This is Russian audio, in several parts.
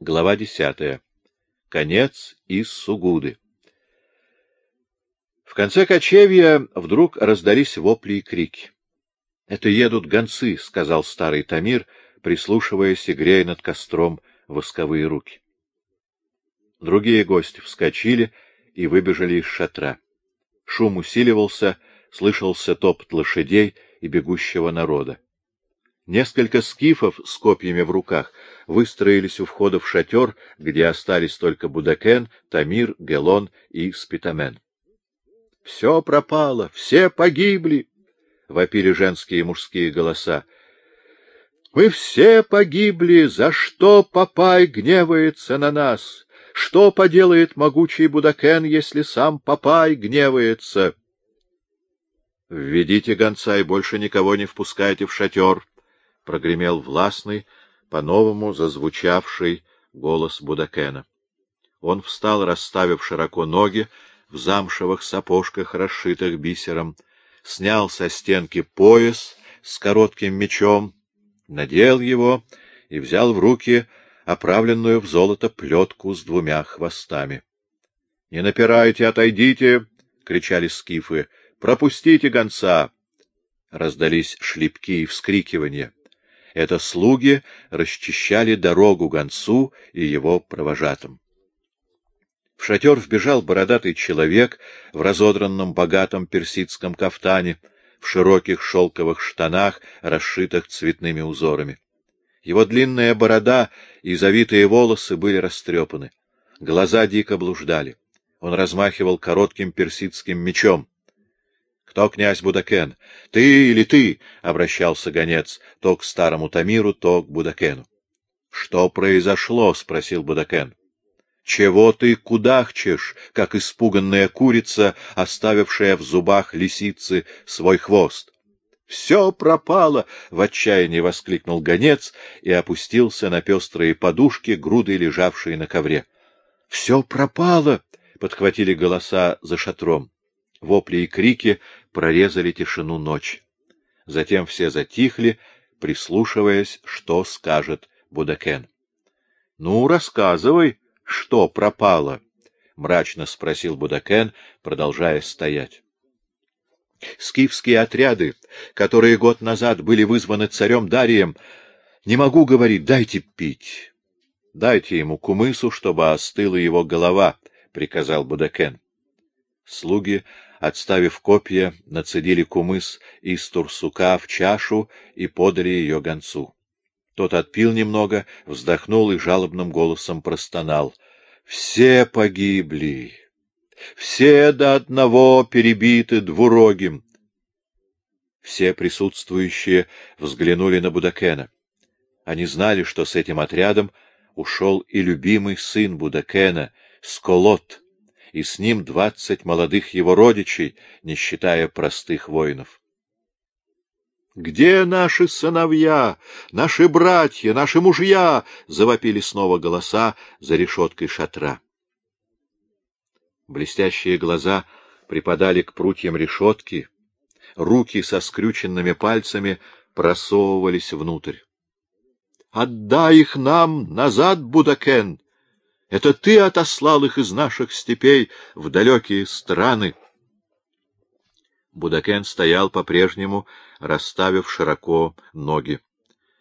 Глава десятая. Конец из Сугуды. В конце кочевья вдруг раздались вопли и крики. — Это едут гонцы, — сказал старый Тамир, прислушиваясь и грея над костром восковые руки. Другие гости вскочили и выбежали из шатра. Шум усиливался, слышался топот лошадей и бегущего народа. Несколько скифов с копьями в руках выстроились у входа в шатер, где остались только Будакен, Тамир, Гелон и Спитамен. — Все пропало, все погибли! — вопили женские и мужские голоса. — Мы все погибли! За что Папай гневается на нас? Что поделает могучий Будакен, если сам Папай гневается? — Введите гонца и больше никого не впускайте в шатер, прогремел властный, по-новому зазвучавший голос Будакена. Он встал, расставив широко ноги, в замшевых сапожках, расшитых бисером, снял со стенки пояс с коротким мечом, надел его и взял в руки оправленную в золото плетку с двумя хвостами. — Не напирайте, отойдите! — кричали скифы. — Пропустите гонца! Раздались шлепки и вскрикивания. Это слуги расчищали дорогу гонцу и его провожатым. В шатер вбежал бородатый человек в разодранном богатом персидском кафтане, в широких шелковых штанах, расшитых цветными узорами. Его длинная борода и завитые волосы были растрепаны. Глаза дико блуждали. Он размахивал коротким персидским мечом. Кто князь Будакен? Ты или ты? — обращался гонец то к старому Тамиру, то к Будакену. — Что произошло? — спросил Будакен. — Чего ты кудахчешь, как испуганная курица, оставившая в зубах лисицы свой хвост? — Все пропало! — в отчаянии воскликнул гонец и опустился на пестрые подушки, груды лежавшие на ковре. — Все пропало! — подхватили голоса за шатром. Вопли и крики прорезали тишину ночи. Затем все затихли, прислушиваясь, что скажет Будакен. — Ну, рассказывай, что пропало? — мрачно спросил Будакен, продолжая стоять. Скифские отряды, которые год назад были вызваны царем Дарием, не могу говорить, дайте пить. — Дайте ему кумысу, чтобы остыла его голова, — приказал Будакен. Слуги отставив копья, нацедили кумыс из турсука в чашу и подали ее гонцу. Тот отпил немного, вздохнул и жалобным голосом простонал. — Все погибли! Все до одного перебиты двурогим! Все присутствующие взглянули на Будакена. Они знали, что с этим отрядом ушел и любимый сын Будакена, Сколот, и с ним двадцать молодых его родичей, не считая простых воинов. «Где наши сыновья, наши братья, наши мужья?» — завопили снова голоса за решеткой шатра. Блестящие глаза припадали к прутьям решетки, руки со скрюченными пальцами просовывались внутрь. «Отдай их нам назад, Будакен!» Это ты отослал их из наших степей в далекие страны. Будакен стоял по-прежнему, расставив широко ноги.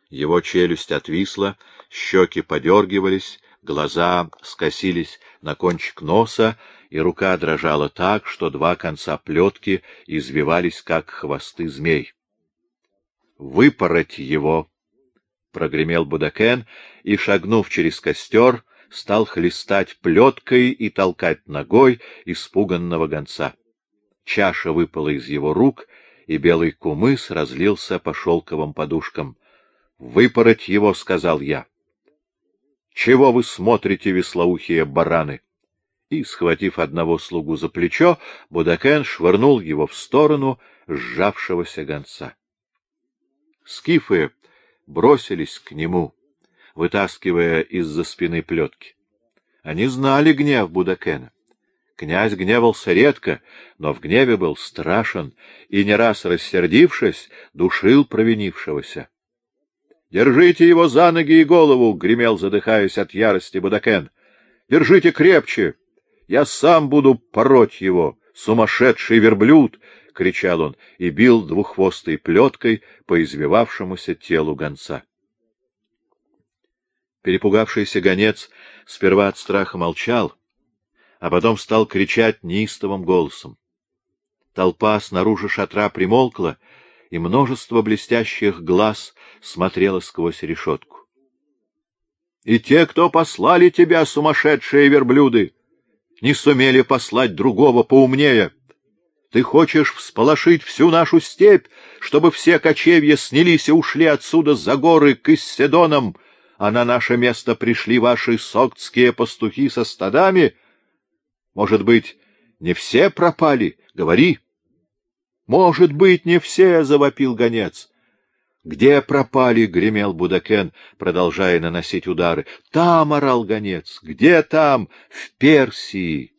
Его челюсть отвисла, щеки подергивались, глаза скосились на кончик носа, и рука дрожала так, что два конца плетки извивались, как хвосты змей. — Выпороть его! — прогремел Будакен, и, шагнув через костер, стал хлестать плеткой и толкать ногой испуганного гонца. Чаша выпала из его рук, и белый кумыс разлился по шелковым подушкам. — Выпороть его, — сказал я. — Чего вы смотрите, веслоухие бараны? И, схватив одного слугу за плечо, Будакен швырнул его в сторону сжавшегося гонца. Скифы бросились к нему вытаскивая из-за спины плетки. Они знали гнев Будакена. Князь гневался редко, но в гневе был страшен и, не раз рассердившись, душил провинившегося. — Держите его за ноги и голову! — гремел, задыхаясь от ярости Будакен. — Держите крепче! Я сам буду пороть его! Сумасшедший верблюд! — кричал он и бил двуххвостой плеткой по извивавшемуся телу гонца. Перепугавшийся гонец сперва от страха молчал, а потом стал кричать неистовым голосом. Толпа снаружи шатра примолкла, и множество блестящих глаз смотрело сквозь решетку. — И те, кто послали тебя, сумасшедшие верблюды, не сумели послать другого поумнее. Ты хочешь всполошить всю нашу степь, чтобы все кочевья снялись и ушли отсюда за горы к Исседонам, а на наше место пришли ваши соктские пастухи со стадами? Может быть, не все пропали? Говори. — Может быть, не все, — завопил гонец. — Где пропали? — гремел Будакен, продолжая наносить удары. — Там, — орал гонец. — Где там? — В Персии.